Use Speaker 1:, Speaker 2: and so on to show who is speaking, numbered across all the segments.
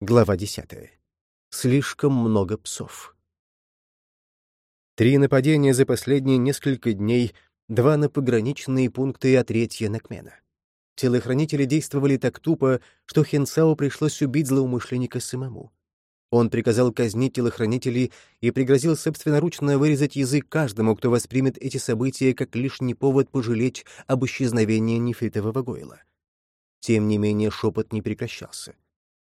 Speaker 1: Глава 10. Слишком много псов. Три нападения за последние несколько дней, два на пограничные пункты, а третье на Кмена. Телохранители действовали так тупо, что Хенсау пришлось убить злоумышленника самому. Он приказал казнить телохранителей и пригрозил собственноручно вырезать язык каждому, кто воспримет эти события как лишний повод пожалеть об исчезновении нефритового Гойла. Тем не менее шепот не прекращался.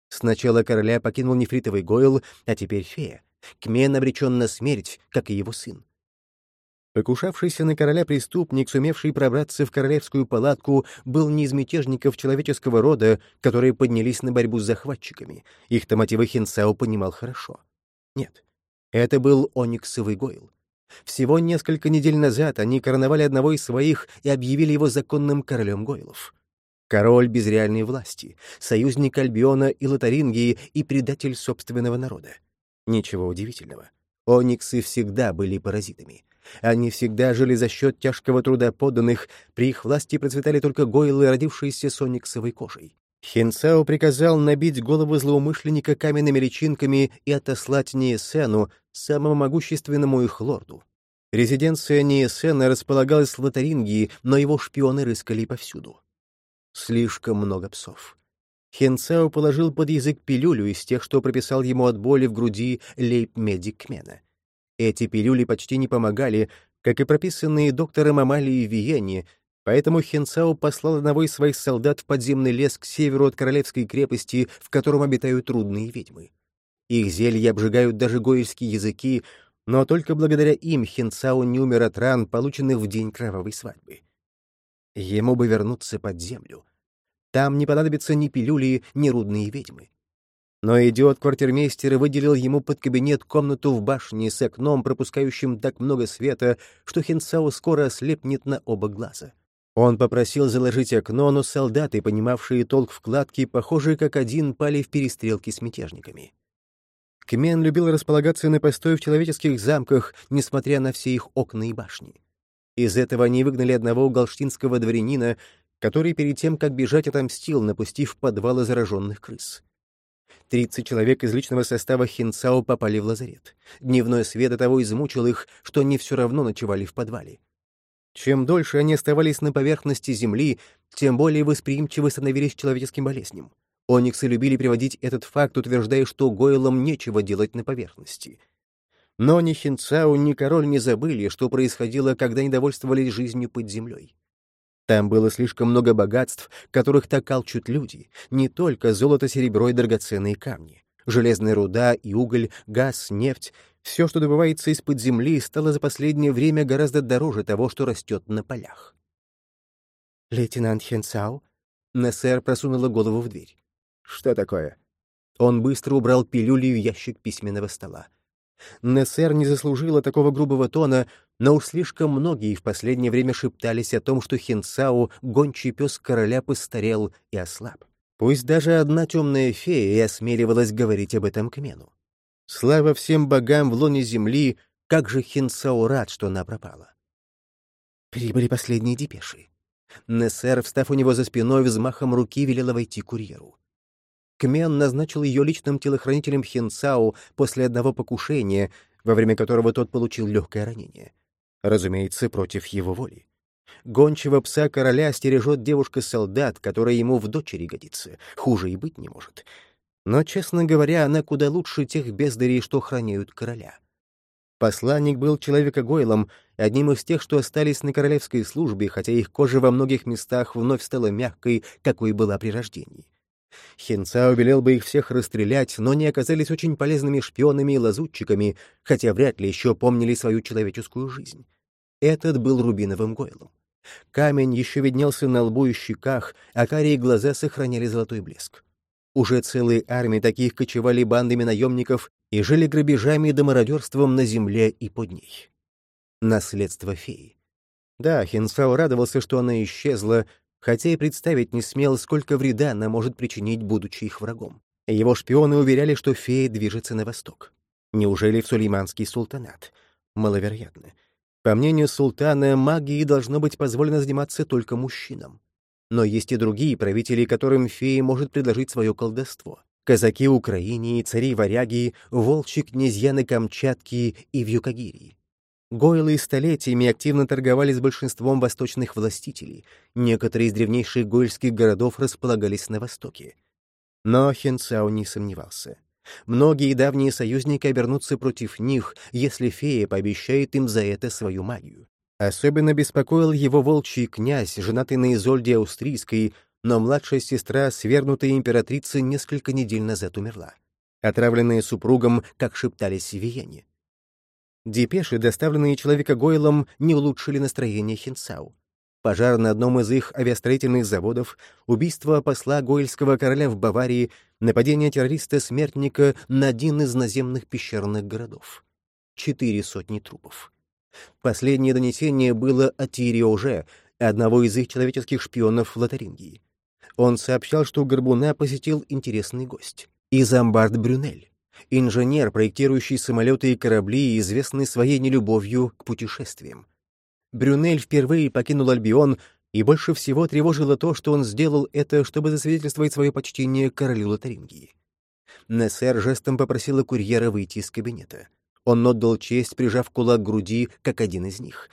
Speaker 1: Сначала короля покинул нефритовый Гойл, а теперь фея. Кмен обречен на смерть, как и его сын. Покушавшийся на короля преступник, сумевший пробраться в королевскую палатку, был не из мятежников человеческого рода, которые поднялись на борьбу с захватчиками. Их-то мотивы Хинсао понимал хорошо. Нет, это был Ониксовый Гойл. Всего несколько недель назад они короновали одного из своих и объявили его законным королем Гойлов. Король без реальной власти, союзник Альбиона и Лотарингии и предатель собственного народа. Ничего удивительного. Ониксы всегда были паразитами. Они всегда жили за счет тяжкого труда подданных, при их власти процветали только гойлы, родившиеся с ониксовой кожей. Хинцао приказал набить голову злоумышленника каменными личинками и отослать Ниесену, самому могущественному их лорду. Резиденция Ниесена располагалась в Лотарингии, но его шпионы рыскали повсюду. Слишком много псов. Хенцао положил под язык пилюлю из тех, что прописал ему от боли в груди лейб-медик Кмена. Эти пилюли почти не помогали, как и прописанные доктором Амалии Виене, поэтому Хенцао послал одного из своих солдат в подземный лес к северу от королевской крепости, в котором обитают трудные ведьмы. Их зелья обжигают даже гоевские языки, но только благодаря им Хенцао не умер от ран, полученных в день кровавой свадьбы. Ему бы вернуться под землю. Там не понадобятся ни пилюли, ни рудные ведьмы. Но идиот-квартирмейстер выделил ему под кабинет комнату в башне с окном, пропускающим так много света, что Хинсао скоро ослепнет на оба глаза. Он попросил заложить окно, но солдаты, понимавшие толк вкладки, похожие как один, пали в перестрелке с мятежниками. Кмен любил располагаться на постой в человеческих замках, несмотря на все их окна и башни. Из этого они выгнали одного галштинского дворянина, который перед тем, как бежать, отомстил, напустив в подвалы зараженных крыс. Тридцать человек из личного состава Хинцао попали в лазарет. Дневной свет до того измучил их, что они все равно ночевали в подвале. Чем дольше они оставались на поверхности Земли, тем более восприимчивы становились к человеческим болезням. Ониксы любили приводить этот факт, утверждая, что Гойлам нечего делать на поверхности — но ни Хинцау, ни король не забыли, что происходило, когда недовольствовались жизнью под землей. Там было слишком много богатств, которых так алчут люди, не только золото, серебро и драгоценные камни. Железная руда и уголь, газ, нефть — все, что добывается из-под земли, стало за последнее время гораздо дороже того, что растет на полях. «Лейтенант Хенцау?» Нессер просунула голову в дверь. «Что такое?» Он быстро убрал пилюли в ящик письменного стола. Нессер не заслужила такого грубого тона, но уж слишком многие в последнее время шептались о том, что Хинсау, гончий пес короля, постарел и ослаб. Пусть даже одна темная фея и осмеливалась говорить об этом к Мену. Слава всем богам в лоне земли, как же Хинсау рад, что она пропала. Прибыли последние депеши. Нессер, встав у него за спиной, взмахом руки велела войти курьеру. Кмен назначил ее личным телохранителем Хинцао после одного покушения, во время которого тот получил легкое ранение. Разумеется, против его воли. Гончего пса короля стережет девушка-солдат, которая ему в дочери годится. Хуже и быть не может. Но, честно говоря, она куда лучше тех бездарей, что охраняют короля. Посланник был человекогойлом, одним из тех, что остались на королевской службе, хотя их кожа во многих местах вновь стала мягкой, какой была при рождении. Хинцао велел бы их всех расстрелять, но они оказались очень полезными шпионами и лазутчиками, хотя вряд ли еще помнили свою человеческую жизнь. Этот был рубиновым гойлом. Камень еще виднелся на лбу и щеках, а карие глаза сохраняли золотой блеск. Уже целые армии таких кочевали бандами наемников и жили грабежами и домородерством на земле и под ней. Наследство феи. Да, Хинсао радовался, что она исчезла, хотя и представить не смел, сколько вреда она может причинить, будучи их врагом. Его шпионы уверяли, что фея движется на восток. Неужели в Сулейманский султанат? Маловероятно. По мнению султана, магии должно быть позволено заниматься только мужчинам. Но есть и другие правители, которым фея может предложить свое колдовство. казаки Украине, цари-варяги, волчьи князья на Камчатке и в Юкагирии. Гойлы столетиями активно торговали с большинством восточных властителей, некоторые из древнейших гойльских городов располагались на востоке. Но Хенцау не сомневался. Многие давние союзники обернутся против них, если фея пообещает им за это свою магию. Особенно беспокоил его волчий князь, женатый на Изольде Австрийской, но младшая сестра, свергнутая императрицы, несколько недель назад умерла, отравленная супругом, как шептались в Виене. Депеши, доставленные человека Гойлом, не улучшили настроение Хинцау. Пожар на одном из их авиастроительных заводов, убийство посла Гойльского короля в Баварии, нападение террориста-смертника на один из наземных пещерных городов. Четыре сотни трупов. Последнее донесение было от Тириоже, одного из их человеческих шпионов в Лотарингии. Он сообщал, что Горбуна посетил интересный гость. Изамбард Брюнель. Инженер, проектирующий самолеты и корабли, известный своей нелюбовью к путешествиям. Брюнель впервые покинул Альбион, и больше всего тревожило то, что он сделал это, чтобы засвидетельствовать свое почтение королю Лотарингии. Нессер жестом попросила курьера выйти из кабинета. Он отдал честь, прижав кулак к груди, как один из них.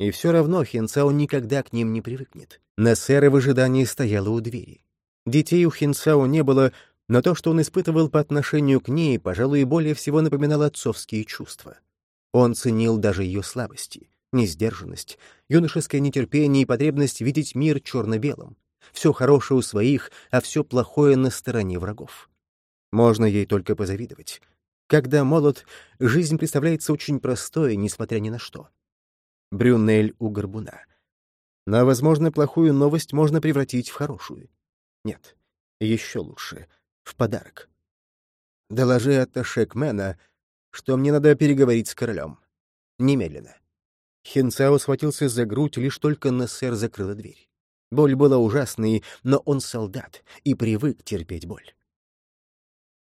Speaker 1: И все равно Хинцао никогда к ним не привыкнет. Нессера в ожидании стояла у двери. Детей у Хинцао не было, но то, что он испытывал по отношению к ней, пожалуй, более всего напоминало отцовские чувства. Он ценил даже ее слабости, несдержанность, юношеское нетерпение и потребность видеть мир черно-белым. Все хорошее у своих, а все плохое на стороне врагов. Можно ей только позавидовать. Когда молод, жизнь представляется очень простой, несмотря ни на что. Брюнель у горбуна. Но, возможно, плохую новость можно превратить в хорошую. Нет, еще лучше — в подарок. Доложи атташе Кмена, что мне надо переговорить с королем. Немедленно. Хинцао схватился за грудь, лишь только Нессер закрыла дверь. Боль была ужасной, но он солдат и привык терпеть боль.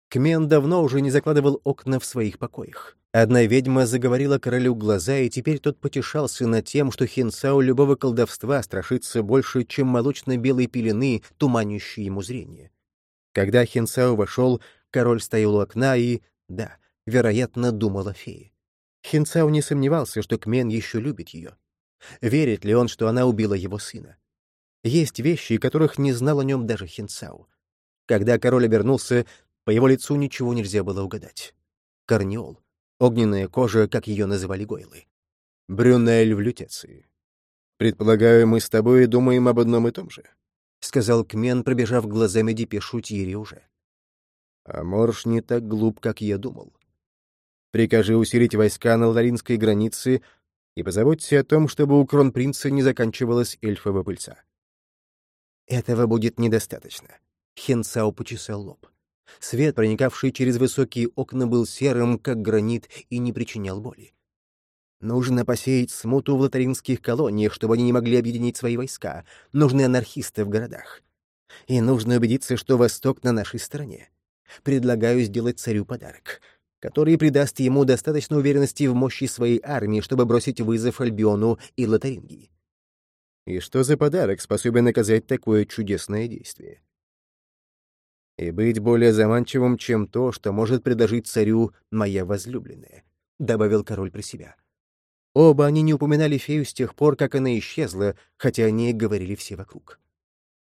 Speaker 1: Кмен давно уже не закладывал окна в своих покоях. Одна ведьма заговорила королю глаза, и теперь тот потешался над тем, что Хинсау любого колдовства страшится больше, чем молочно-белой пелены, туманящей ему зрение. Когда Хинсау вошел, король стоял у окна и, да, вероятно, думал о фее. Хинцау не сомневался, что Кмен еще любит ее. Верит ли он, что она убила его сына? Есть вещи, которых не знал о нем даже Хинцау. Когда король обернулся, по его лицу ничего нельзя было угадать. Корнеол. Огненная кожа, как ее называли гойлы. Брюнель в лютеции. «Предполагаю, мы с тобой думаем об одном и том же», — сказал Кмен, пробежав глазами депешу Тири уже. «А Морш не так глуп, как я думал. Прикажи усилить войска на ларинской границе и позаботься о том, чтобы у кронпринца не заканчивалась эльфова пыльца». «Этого будет недостаточно», — Хенсау почесал лоб. Свет, проникавший через высокие окна, был серым, как гранит, и не причинял боли. Нужно посеять смуту в лотаринских колониях, чтобы они не могли объединить свои войска. Нужны анархисты в городах. И нужно убедиться, что Восток на нашей стороне. Предлагаю сделать царю подарок, который придаст ему достаточно уверенности в мощи своей армии, чтобы бросить вызов Альбиону и Лотарингии. И что за подарок способен оказать такое чудесное действие? и быть более заманчивым, чем то, что может предложить царю моя возлюбленная», — добавил король при себя. Оба они не упоминали фею с тех пор, как она исчезла, хотя они говорили все вокруг.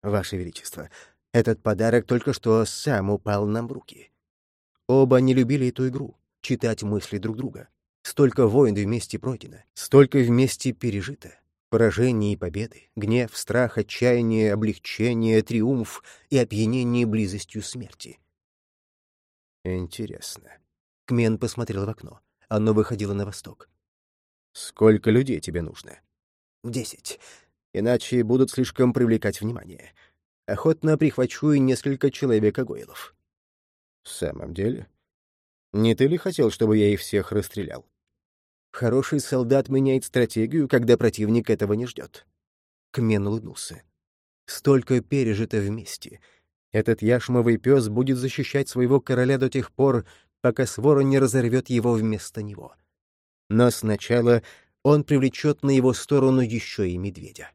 Speaker 1: «Ваше Величество, этот подарок только что сам упал нам в руки». Оба не любили эту игру — читать мысли друг друга. Столько войн вместе пройдено, столько вместе пережито. Поражение и победы, гнев, страх, отчаяние, облегчение, триумф и опьянение близостью смерти. Интересно. Кмен посмотрел в окно. Оно выходило на восток. «Сколько людей тебе нужно?» «Десять. Иначе будут слишком привлекать внимание. Охотно прихвачу и несколько человек-агоилов». «В самом деле? Не ты ли хотел, чтобы я их всех расстрелял?» Хороший солдат меняет стратегию, когда противник этого не ждет. Кмен улыбнулся. Столько пережито вместе. Этот яшмовый пес будет защищать своего короля до тех пор, пока свора не разорвет его вместо него. Но сначала он привлечет на его сторону еще и медведя.